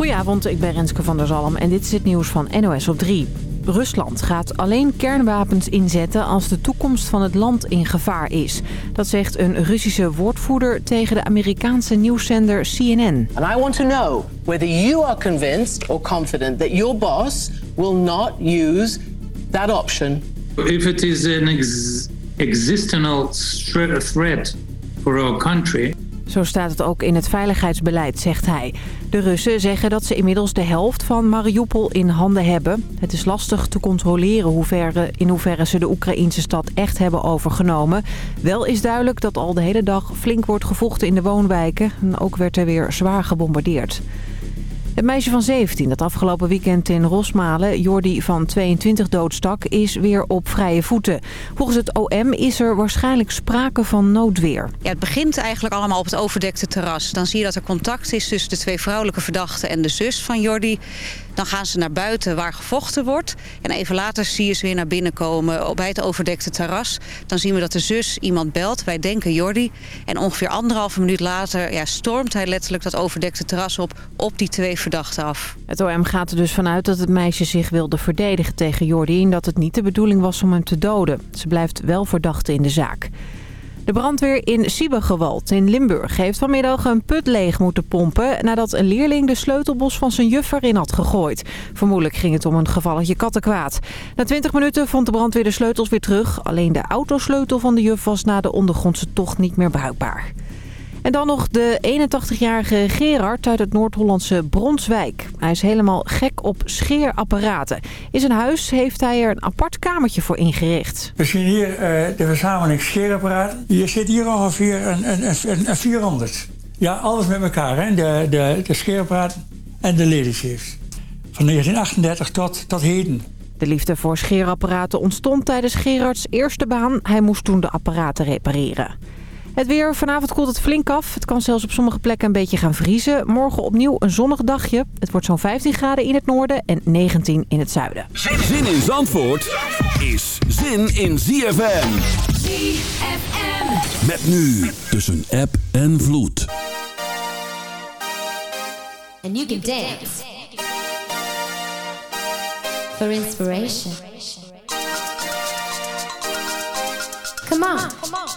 Goedenavond, ik ben Renske van der Zalm en dit is het nieuws van NOS op 3. Rusland gaat alleen kernwapens inzetten als de toekomst van het land in gevaar is. Dat zegt een Russische woordvoerder tegen de Amerikaanse nieuwszender CNN. And I want to know whether you are convinced or confident that your boss will not use that option. If it is an ex existential threat for our country, Zo staat het ook in het veiligheidsbeleid, zegt hij. De Russen zeggen dat ze inmiddels de helft van Mariupol in handen hebben. Het is lastig te controleren hoeverre, in hoeverre ze de Oekraïnse stad echt hebben overgenomen. Wel is duidelijk dat al de hele dag flink wordt gevochten in de woonwijken. En ook werd er weer zwaar gebombardeerd. Het meisje van 17 dat afgelopen weekend in Rosmalen Jordi van 22 doodstak is weer op vrije voeten. Volgens het OM is er waarschijnlijk sprake van noodweer. Ja, het begint eigenlijk allemaal op het overdekte terras. Dan zie je dat er contact is tussen de twee vrouwelijke verdachten en de zus van Jordi. Dan gaan ze naar buiten waar gevochten wordt. En even later zie je ze weer naar binnen komen bij het overdekte terras. Dan zien we dat de zus iemand belt. Wij denken Jordi. En ongeveer anderhalve minuut later ja, stormt hij letterlijk dat overdekte terras op... op die twee verdachten af. Het OM gaat er dus vanuit dat het meisje zich wilde verdedigen tegen Jordi... en dat het niet de bedoeling was om hem te doden. Ze blijft wel verdachte in de zaak. De brandweer in Siebegewald in Limburg heeft vanmiddag een put leeg moeten pompen... nadat een leerling de sleutelbos van zijn juf erin had gegooid. Vermoedelijk ging het om een gevalletje kattenkwaad. Na 20 minuten vond de brandweer de sleutels weer terug. Alleen de autosleutel van de juf was na de ondergrondse tocht niet meer bruikbaar. En dan nog de 81-jarige Gerard uit het Noord-Hollandse Bronswijk. Hij is helemaal gek op scheerapparaten. In zijn huis heeft hij er een apart kamertje voor ingericht. We zien hier uh, de verzameling scheerapparaten. Je zit hier ongeveer een, een, een, een 400. Ja, alles met elkaar. Hè? De, de, de scheerapparaten en de ladyshafts. Van 1938 tot, tot heden. De liefde voor scheerapparaten ontstond tijdens Gerards eerste baan. Hij moest toen de apparaten repareren. Het weer. Vanavond koelt het flink af. Het kan zelfs op sommige plekken een beetje gaan vriezen. Morgen opnieuw een zonnig dagje. Het wordt zo'n 15 graden in het noorden en 19 in het zuiden. Zin in Zandvoort is zin in ZFM. ZFM. Met nu tussen app en vloed. And you can dance. For inspiration. Come on.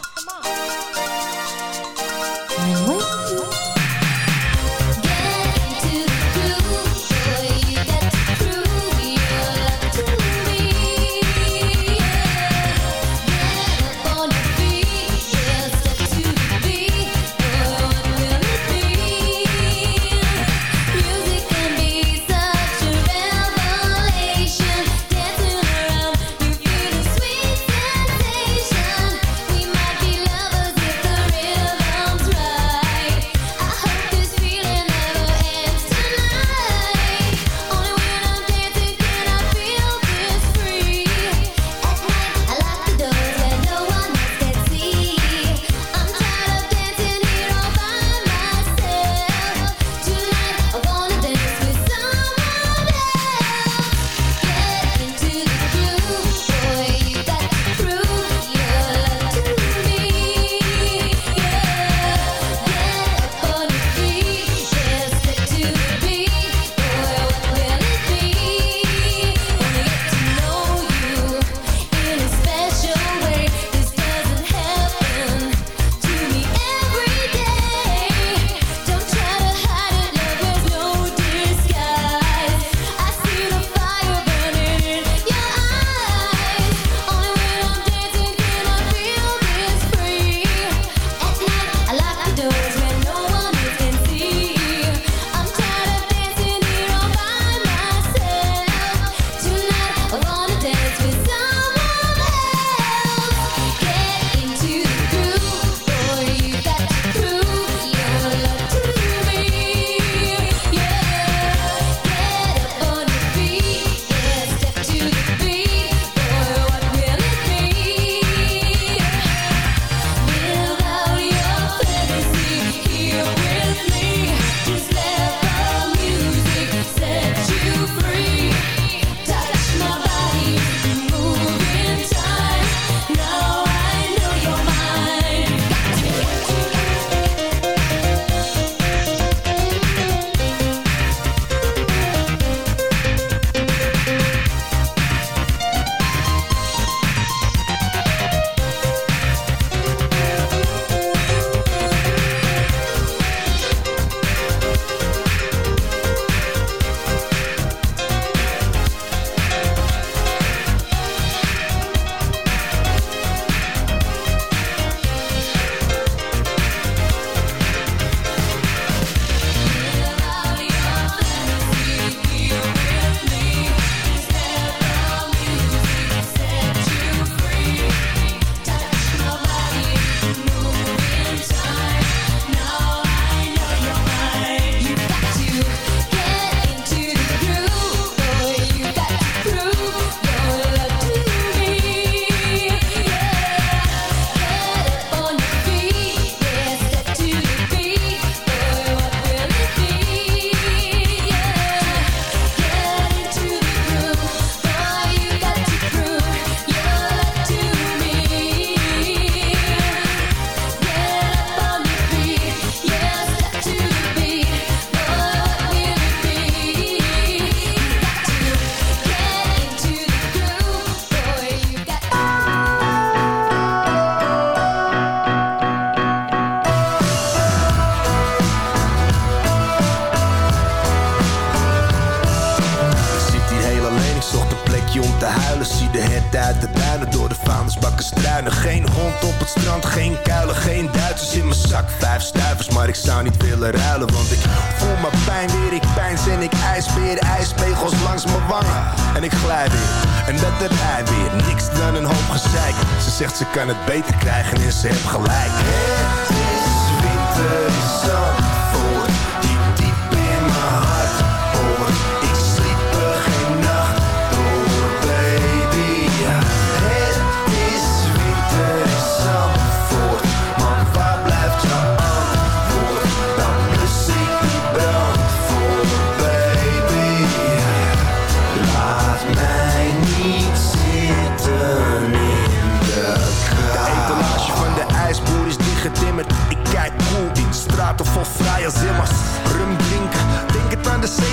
Kan het beter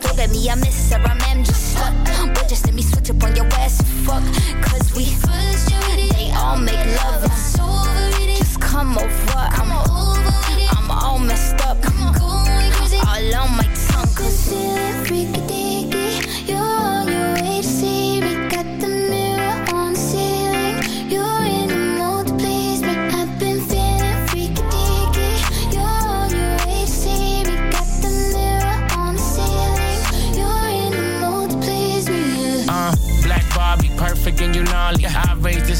Don't get me a miss a man, just stuck. But just let me switch up on your ass, fuck. Cause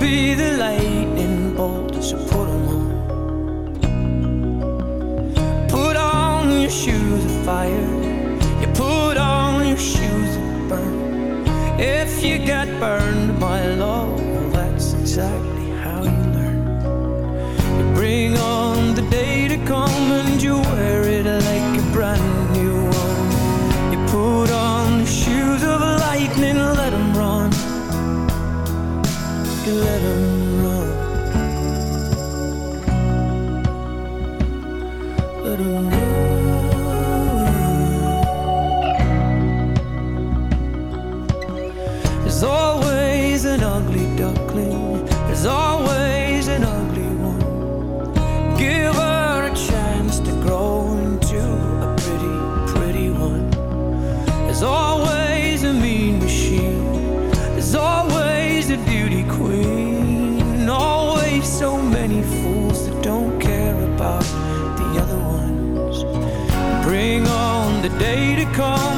Be the lightning bolt, so put 'em on. Put on your shoes of fire. You put on your shoes of burn. If you get burned by love, well, that's exactly how you learn. You bring on call.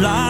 blind